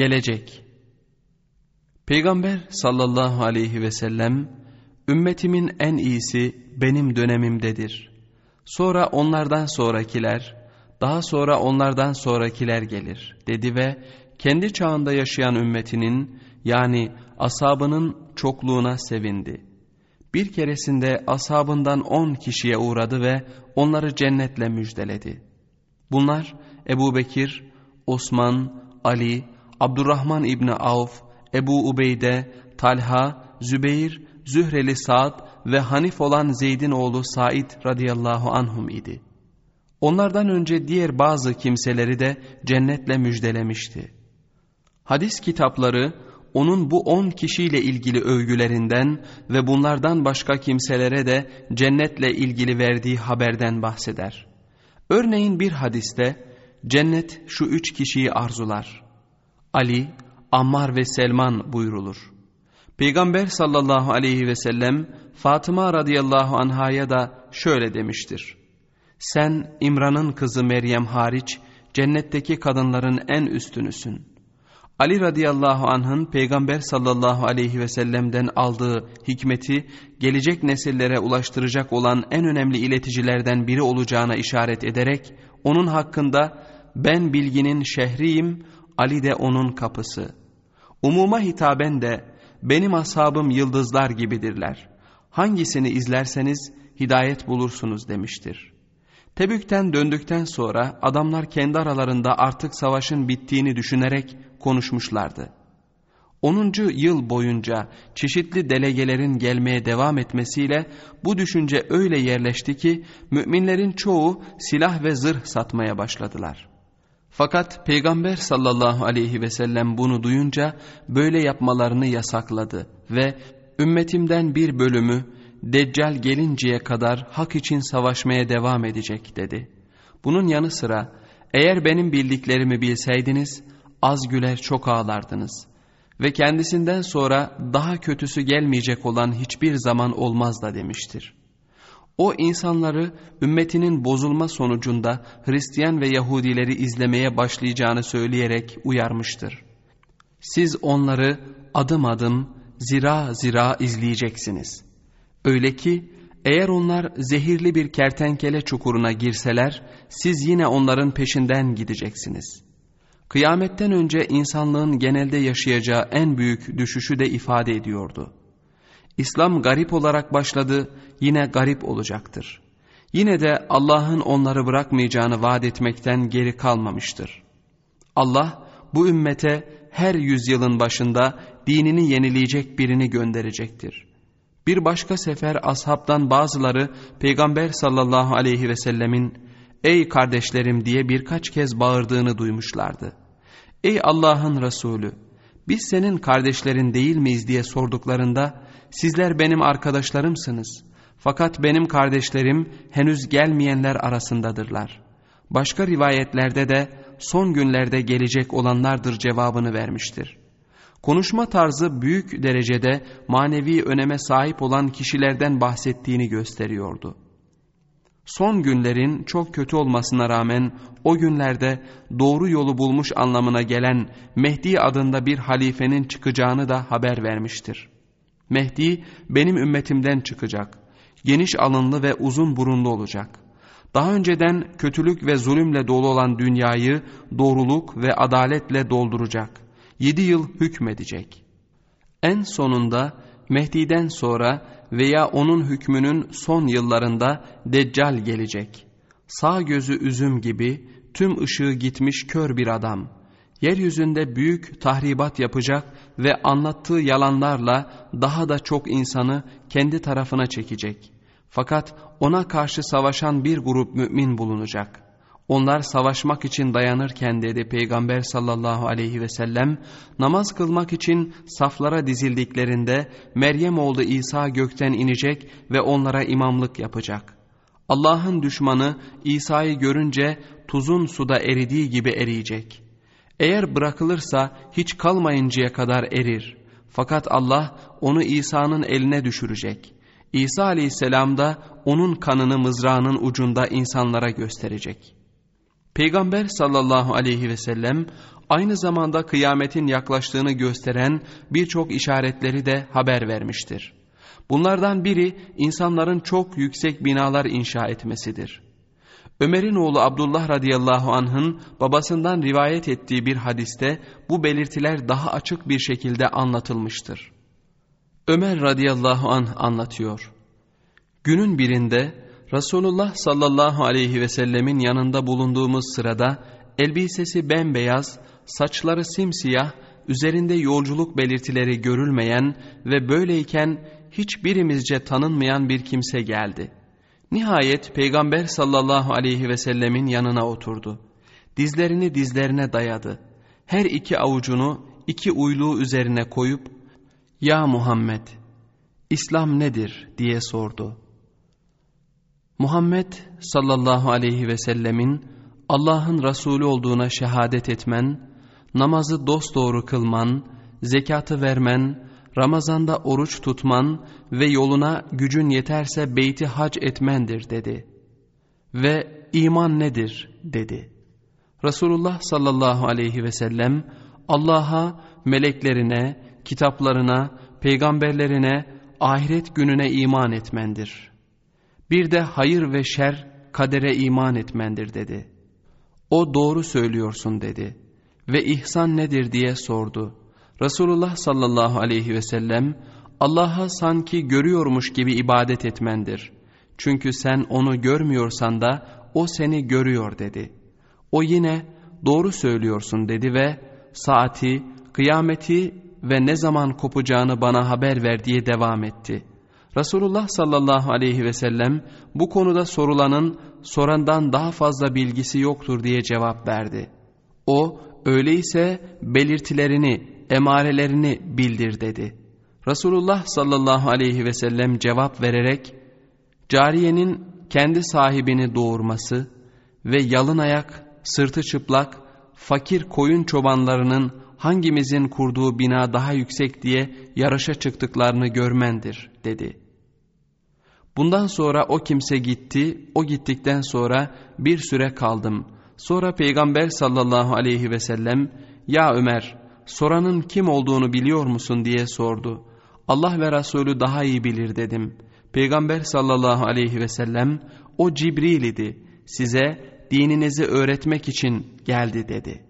Gelecek Peygamber sallallahu aleyhi ve sellem, ümmetimin en iyisi benim dönemimdedir. Sonra onlardan sonrakiler, daha sonra onlardan sonrakiler gelir dedi ve kendi çağında yaşayan ümmetinin yani asabının çokluğuna sevindi. Bir keresinde ashabından on kişiye uğradı ve onları cennetle müjdeledi. Bunlar Ebu Bekir, Osman, Ali, Abdurrahman İbni Avf, Ebu Ubeyde, Talha, Zübeyir, Zühreli Sa'd ve Hanif olan Zeyd'in oğlu Said radıyallahu anhum idi. Onlardan önce diğer bazı kimseleri de cennetle müjdelemişti. Hadis kitapları onun bu on kişiyle ilgili övgülerinden ve bunlardan başka kimselere de cennetle ilgili verdiği haberden bahseder. Örneğin bir hadiste cennet şu üç kişiyi arzular. Ali, Ammar ve Selman buyrulur. Peygamber sallallahu aleyhi ve sellem Fatıma radıyallahu anhaya da şöyle demiştir. Sen İmran'ın kızı Meryem hariç cennetteki kadınların en üstünüsün. Ali radıyallahu anh'ın Peygamber sallallahu aleyhi ve sellem'den aldığı hikmeti gelecek nesillere ulaştıracak olan en önemli ileticilerden biri olacağına işaret ederek onun hakkında ben bilginin şehriyim, Ali de onun kapısı. Umuma hitaben de benim ashabım yıldızlar gibidirler. Hangisini izlerseniz hidayet bulursunuz demiştir. Tebük'ten döndükten sonra adamlar kendi aralarında artık savaşın bittiğini düşünerek konuşmuşlardı. 10. yıl boyunca çeşitli delegelerin gelmeye devam etmesiyle bu düşünce öyle yerleşti ki müminlerin çoğu silah ve zırh satmaya başladılar. Fakat Peygamber sallallahu aleyhi ve sellem bunu duyunca böyle yapmalarını yasakladı ve ümmetimden bir bölümü Deccal gelinceye kadar hak için savaşmaya devam edecek dedi. Bunun yanı sıra eğer benim bildiklerimi bilseydiniz az güler çok ağlardınız ve kendisinden sonra daha kötüsü gelmeyecek olan hiçbir zaman olmaz da demiştir. O insanları ümmetinin bozulma sonucunda Hristiyan ve Yahudileri izlemeye başlayacağını söyleyerek uyarmıştır. Siz onları adım adım zira zira izleyeceksiniz. Öyle ki eğer onlar zehirli bir kertenkele çukuruna girseler siz yine onların peşinden gideceksiniz. Kıyametten önce insanlığın genelde yaşayacağı en büyük düşüşü de ifade ediyordu. İslam garip olarak başladı, yine garip olacaktır. Yine de Allah'ın onları bırakmayacağını vaat etmekten geri kalmamıştır. Allah bu ümmete her yüzyılın başında dinini yenileyecek birini gönderecektir. Bir başka sefer ashabtan bazıları Peygamber sallallahu aleyhi ve sellemin ''Ey kardeşlerim'' diye birkaç kez bağırdığını duymuşlardı. ''Ey Allah'ın Resulü, biz senin kardeşlerin değil miyiz?'' diye sorduklarında ''Sizler benim arkadaşlarımsınız. Fakat benim kardeşlerim henüz gelmeyenler arasındadırlar.'' Başka rivayetlerde de son günlerde gelecek olanlardır cevabını vermiştir. Konuşma tarzı büyük derecede manevi öneme sahip olan kişilerden bahsettiğini gösteriyordu. Son günlerin çok kötü olmasına rağmen o günlerde doğru yolu bulmuş anlamına gelen Mehdi adında bir halifenin çıkacağını da haber vermiştir. Mehdi benim ümmetimden çıkacak. Geniş alınlı ve uzun burunlu olacak. Daha önceden kötülük ve zulümle dolu olan dünyayı doğruluk ve adaletle dolduracak.'' yedi yıl hükmedecek. En sonunda Mehdi'den sonra veya onun hükmünün son yıllarında Deccal gelecek. Sağ gözü üzüm gibi tüm ışığı gitmiş kör bir adam. Yeryüzünde büyük tahribat yapacak ve anlattığı yalanlarla daha da çok insanı kendi tarafına çekecek. Fakat ona karşı savaşan bir grup mümin bulunacak.'' Onlar savaşmak için dayanırken dedi Peygamber sallallahu aleyhi ve sellem, namaz kılmak için saflara dizildiklerinde Meryem oğlu İsa gökten inecek ve onlara imamlık yapacak. Allah'ın düşmanı İsa'yı görünce tuzun suda eridiği gibi eriyecek. Eğer bırakılırsa hiç kalmayıncaya kadar erir. Fakat Allah onu İsa'nın eline düşürecek. İsa aleyhisselam da onun kanını mızrağının ucunda insanlara gösterecek.'' Peygamber sallallahu aleyhi ve sellem aynı zamanda kıyametin yaklaştığını gösteren birçok işaretleri de haber vermiştir. Bunlardan biri insanların çok yüksek binalar inşa etmesidir. Ömer'in oğlu Abdullah radıyallahu anh'ın babasından rivayet ettiği bir hadiste bu belirtiler daha açık bir şekilde anlatılmıştır. Ömer radıyallahu anh anlatıyor. Günün birinde Resulullah sallallahu aleyhi ve sellemin yanında bulunduğumuz sırada elbisesi bembeyaz, saçları simsiyah, üzerinde yolculuk belirtileri görülmeyen ve böyleyken hiçbirimizce tanınmayan bir kimse geldi. Nihayet Peygamber sallallahu aleyhi ve sellemin yanına oturdu. Dizlerini dizlerine dayadı. Her iki avucunu iki uyluğu üzerine koyup, ''Ya Muhammed, İslam nedir?'' diye sordu. Muhammed sallallahu aleyhi ve sellemin Allah'ın Resulü olduğuna şehadet etmen, namazı dosdoğru kılman, zekatı vermen, Ramazanda oruç tutman ve yoluna gücün yeterse beyti hac etmendir dedi. Ve iman nedir dedi. Resulullah sallallahu aleyhi ve sellem Allah'a, meleklerine, kitaplarına, peygamberlerine, ahiret gününe iman etmendir. Bir de hayır ve şer, kadere iman etmendir dedi. O doğru söylüyorsun dedi. Ve ihsan nedir diye sordu. Resulullah sallallahu aleyhi ve sellem Allah'a sanki görüyormuş gibi ibadet etmendir. Çünkü sen onu görmüyorsan da o seni görüyor dedi. O yine doğru söylüyorsun dedi ve saati, kıyameti ve ne zaman kopacağını bana haber ver diye devam etti. Resulullah sallallahu aleyhi ve sellem bu konuda sorulanın sorandan daha fazla bilgisi yoktur diye cevap verdi. O öyleyse belirtilerini emarelerini bildir dedi. Resulullah sallallahu aleyhi ve sellem cevap vererek cariyenin kendi sahibini doğurması ve yalın ayak, sırtı çıplak, fakir koyun çobanlarının hangimizin kurduğu bina daha yüksek diye yarışa çıktıklarını görmendir dedi. Bundan sonra o kimse gitti, o gittikten sonra bir süre kaldım. Sonra Peygamber sallallahu aleyhi ve sellem, ya Ömer soranın kim olduğunu biliyor musun diye sordu. Allah ve Resulü daha iyi bilir dedim. Peygamber sallallahu aleyhi ve sellem o Cibril idi size dininizi öğretmek için geldi dedi.''